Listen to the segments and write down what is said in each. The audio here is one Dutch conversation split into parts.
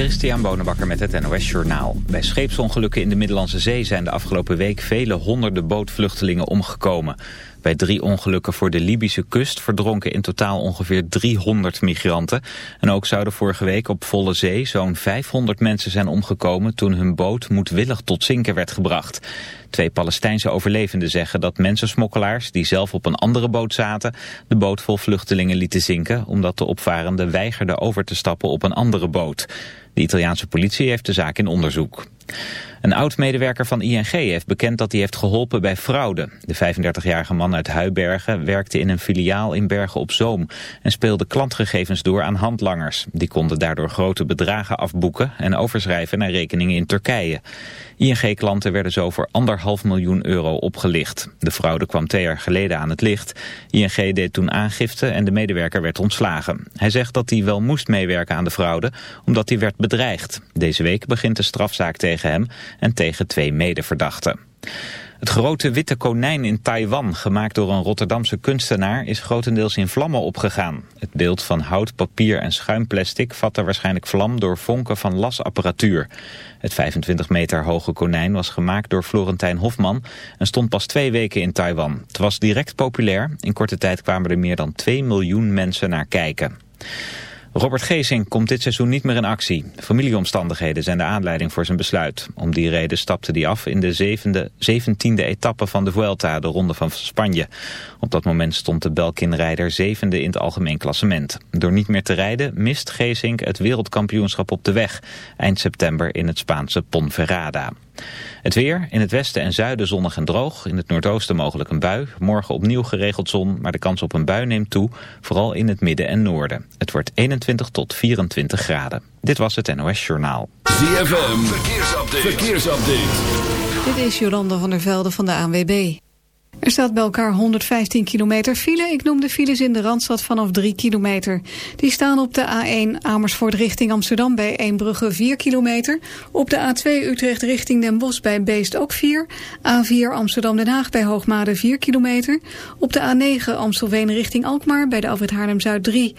Christian Bonenbakker met het NOS Journaal. Bij scheepsongelukken in de Middellandse Zee zijn de afgelopen week vele honderden bootvluchtelingen omgekomen. Bij drie ongelukken voor de Libische kust verdronken in totaal ongeveer 300 migranten. En ook zouden vorige week op volle zee zo'n 500 mensen zijn omgekomen toen hun boot moedwillig tot zinken werd gebracht. Twee Palestijnse overlevenden zeggen dat mensensmokkelaars die zelf op een andere boot zaten de boot vol vluchtelingen lieten zinken omdat de opvarenden weigerden over te stappen op een andere boot. De Italiaanse politie heeft de zaak in onderzoek. Een oud-medewerker van ING heeft bekend dat hij heeft geholpen bij fraude. De 35-jarige man uit Huibergen werkte in een filiaal in Bergen op Zoom... en speelde klantgegevens door aan handlangers. Die konden daardoor grote bedragen afboeken en overschrijven naar rekeningen in Turkije. ING-klanten werden zo voor anderhalf miljoen euro opgelicht. De fraude kwam twee jaar geleden aan het licht. ING deed toen aangifte en de medewerker werd ontslagen. Hij zegt dat hij wel moest meewerken aan de fraude, omdat hij werd. Deze week begint de strafzaak tegen hem en tegen twee medeverdachten. Het grote witte konijn in Taiwan, gemaakt door een Rotterdamse kunstenaar, is grotendeels in vlammen opgegaan. Het beeld van hout, papier en schuimplastic vatte waarschijnlijk vlam door vonken van lasapparatuur. Het 25 meter hoge konijn was gemaakt door Florentijn Hofman en stond pas twee weken in Taiwan. Het was direct populair. In korte tijd kwamen er meer dan 2 miljoen mensen naar kijken. Robert Geesing komt dit seizoen niet meer in actie. Familieomstandigheden zijn de aanleiding voor zijn besluit. Om die reden stapte hij af in de zevende, zeventiende etappe van de Vuelta, de Ronde van Spanje. Op dat moment stond de Belkin-rijder zevende in het algemeen klassement. Door niet meer te rijden mist Geesink het wereldkampioenschap op de weg. Eind september in het Spaanse Ponferrada. Het weer, in het westen en zuiden zonnig en droog. In het noordoosten mogelijk een bui. Morgen opnieuw geregeld zon, maar de kans op een bui neemt toe. Vooral in het midden en noorden. Het wordt 21 tot 24 graden. Dit was het NOS Journaal. ZFM, verkeersupdate. verkeersupdate. Dit is Jolanda van der Velde van de ANWB. Er staat bij elkaar 115 kilometer file. Ik noem de files in de Randstad vanaf 3 kilometer. Die staan op de A1 Amersfoort richting Amsterdam bij Eembrugge 4 kilometer. Op de A2 Utrecht richting Den Bosch bij Beest ook 4. A4 Amsterdam-Den Haag bij Hoogmade 4 kilometer. Op de A9 Amstelveen richting Alkmaar bij de Alfred Haarlem-Zuid 3.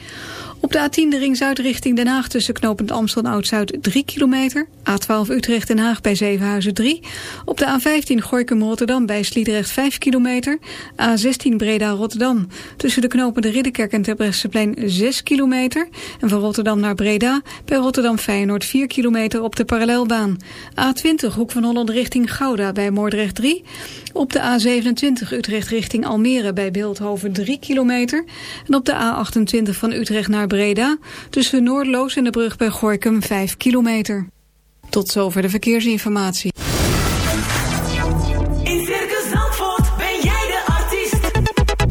Op de A10 de ring Zuid richting Den Haag tussen knooppunt Amstel Oud-Zuid 3 kilometer. A12 Utrecht Den Haag bij Zevenhuizen 3. Op de A15 Gorkum Rotterdam bij Sliedrecht 5 kilometer. A16 Breda Rotterdam tussen de knopen de Ridderkerk en Terbrechtseplein 6 kilometer. En van Rotterdam naar Breda bij Rotterdam Feyenoord 4 kilometer op de parallelbaan. A20 Hoek van Holland richting Gouda bij Moordrecht 3. Op de A27 Utrecht richting Almere bij Beeldhoven 3 kilometer. En op de A28 van Utrecht naar Breda tussen Noordloos en de brug bij Gorkum 5 kilometer. Tot zover de verkeersinformatie. In Circus Zandvoort ben jij de artiest.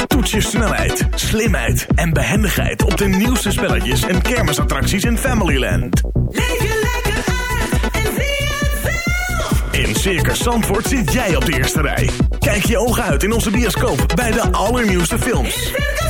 Toets je snelheid, slimheid en behendigheid op de nieuwste spelletjes en kermisattracties in Familyland. Leef je lekker uit en zie het zelf. In Circus Zandvoort zit jij op de eerste rij. Kijk je ogen uit in onze bioscoop bij de allernieuwste films. In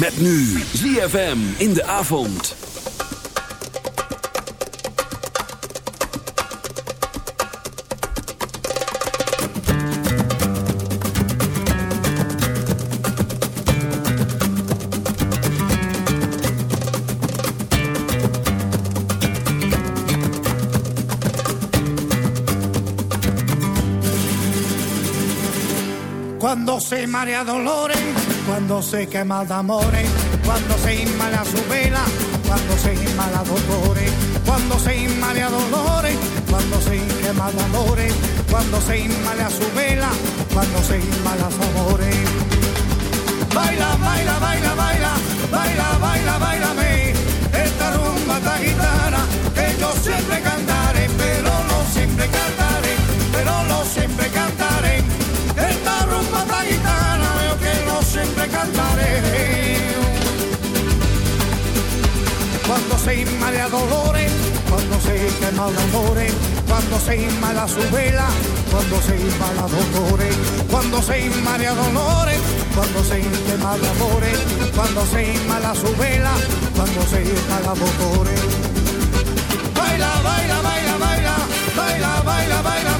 Met nu ZFM in de avond. Cuando se marea dolores, Cuando se quema de amores, eh. cuando se inmala su vela, cuando se inmala dolores, cuando se inmala dolores, cuando se quema de amores, eh. cuando se inmala su vela, cuando se inmala su amores. Eh. Baila, baila, baila, baila, baila, baila, baila, esta rumba, esta guitarra, que yo siempre cantaré, pero no siempre cantaré, pero no siempre se inmala dolores, cuando se quema amores, cuando se inmala su vela, cuando se inmala dolores, cuando se inmala dolores, cuando se quema amores, cuando se inmala su vela, cuando se inmala dolores. Baila, baila, baila, baila, baila, baila, baila.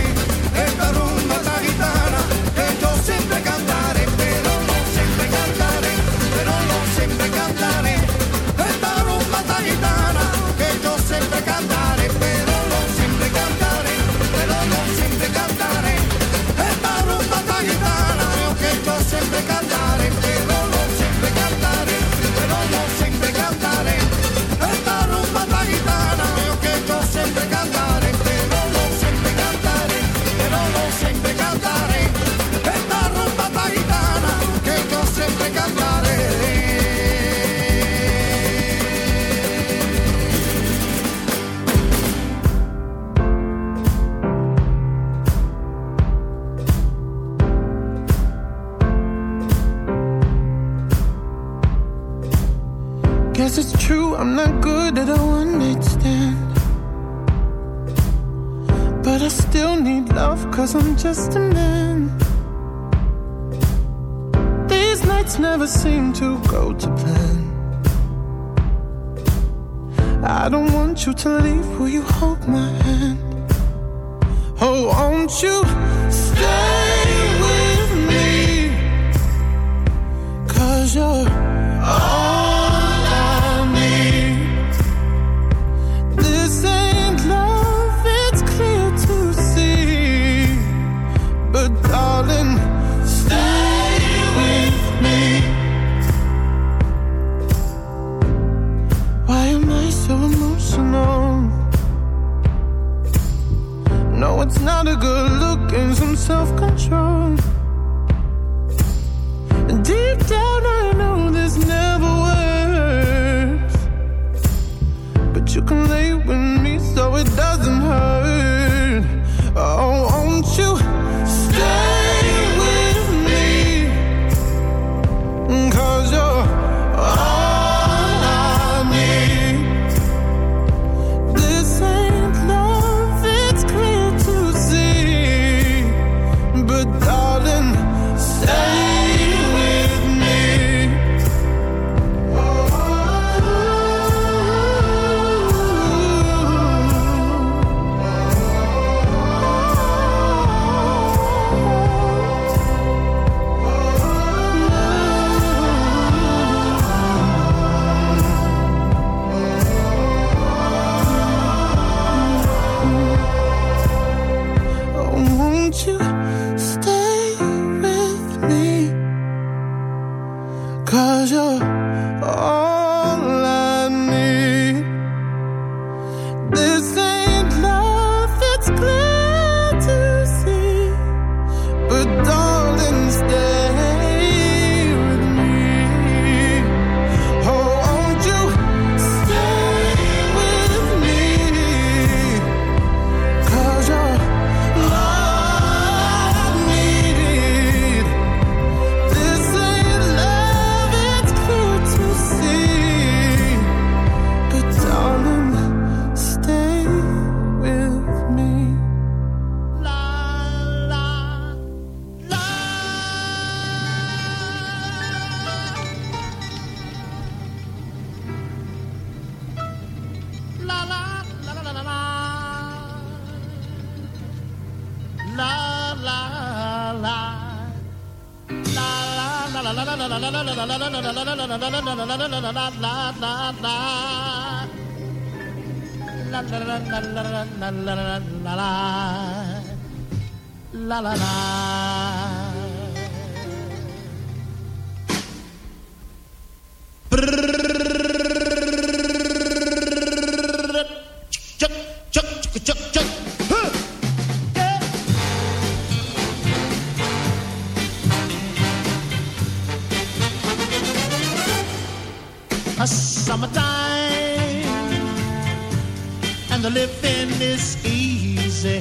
Living is easy.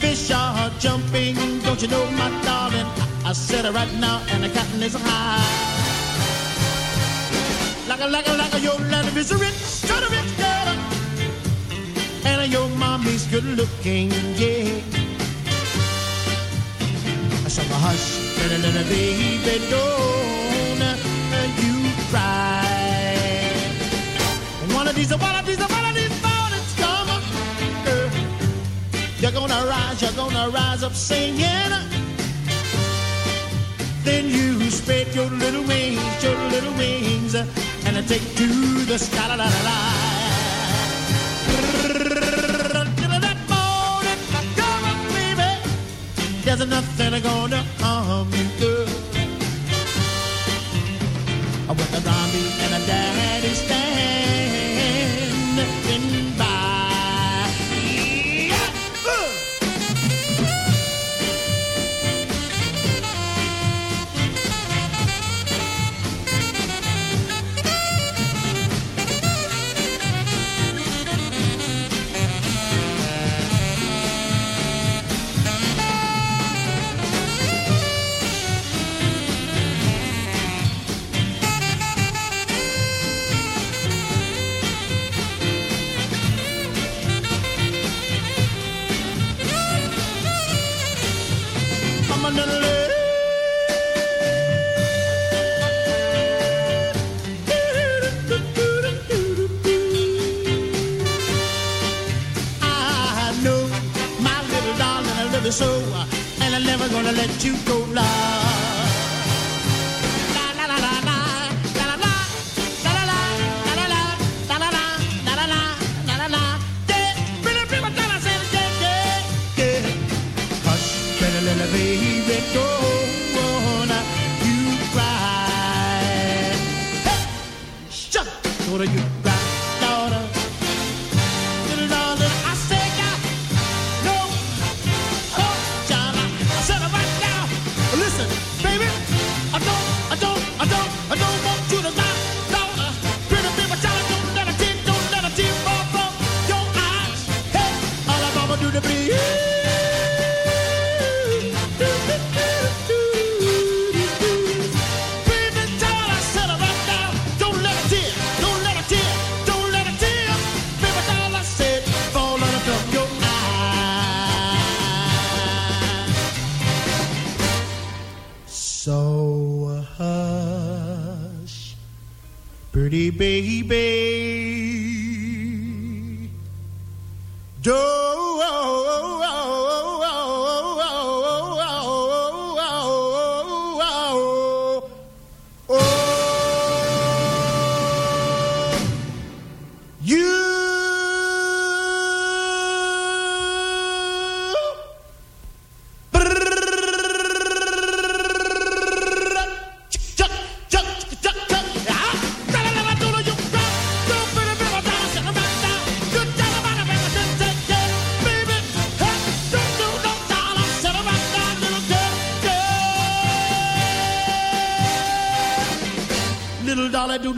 Fish are jumping, don't you know, my darling? I, I said it right now, and the cotton is high. Like a, like a, like a, your land is rich, sort of rich girl. And your mommy's good looking, yeah. So hush, little, little baby, don't you cry. These, one of these, one these mornings come, girl. You're gonna rise, you're gonna rise up singing. Then you spread your little wings, your little wings, and I take to the sky. La, la, la, la. There's nothing gonna harm you,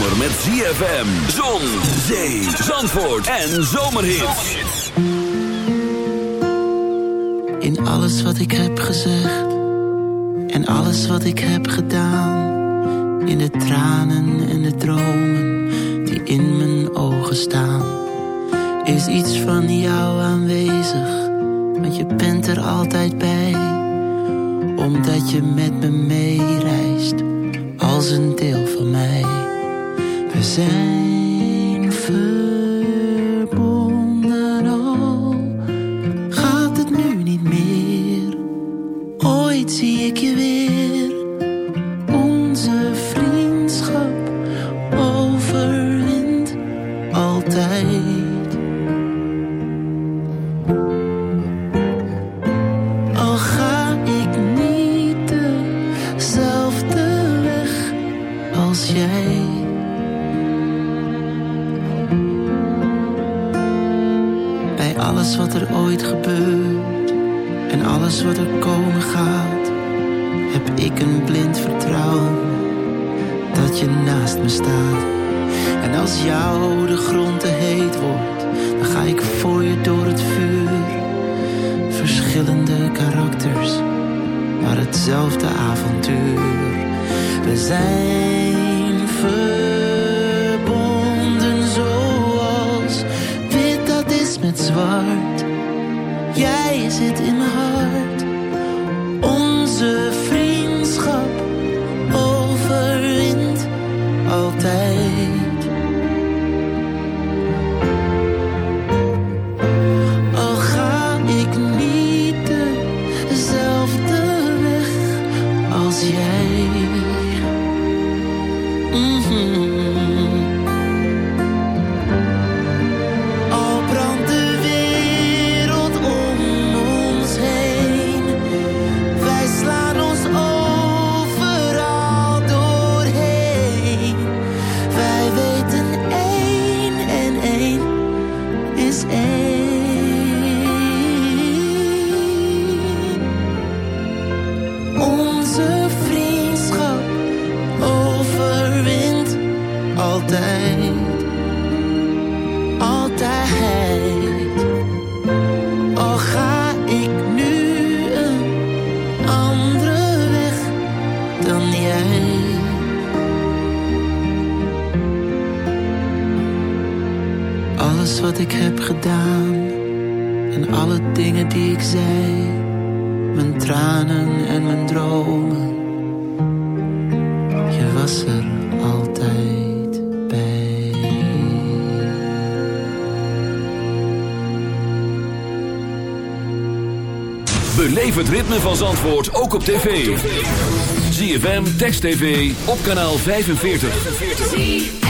Met ZFM, zon, zee, zandvoort en zomerhits. In alles wat ik heb gezegd en alles wat ik heb gedaan. In de tranen en de dromen die in mijn ogen staan. Is iets van jou aanwezig, want je bent er altijd bij. Omdat je met me meereist, als een deel van mij. We zijn komen gaat, heb ik een blind vertrouwen dat je naast me staat. En als jou de grond te heet wordt, dan ga ik voor je door het vuur. Verschillende karakters, maar hetzelfde avontuur. We zijn verbonden zoals wit dat is met zwart. Jij zit in mijn hart. Onze vriendschap gedaan en alle dingen die ik zei, mijn tranen en mijn dromen. Je was er altijd bij. Beleef het ritme van Zandvoort ook op tv. ZFM, Text TV, op kanaal 45.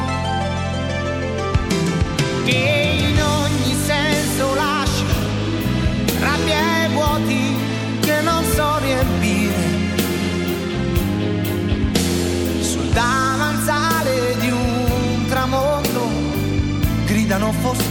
che in ogni senso lascia rabbia e che non so riempire sul davanzale di un tramonto gridano foschie.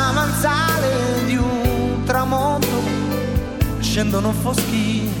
scendono foschie.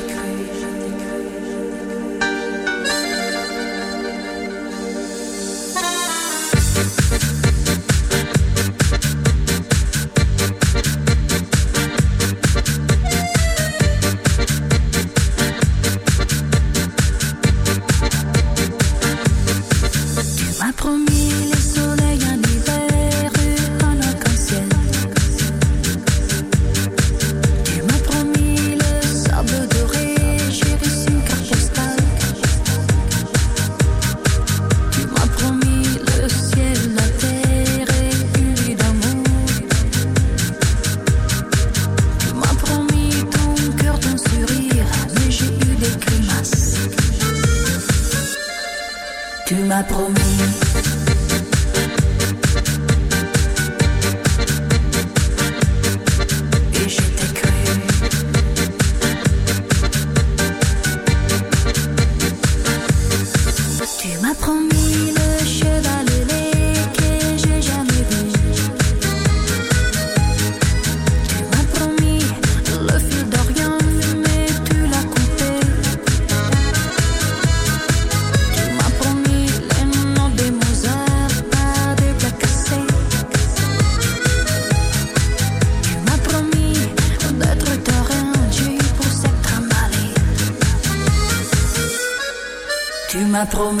promet.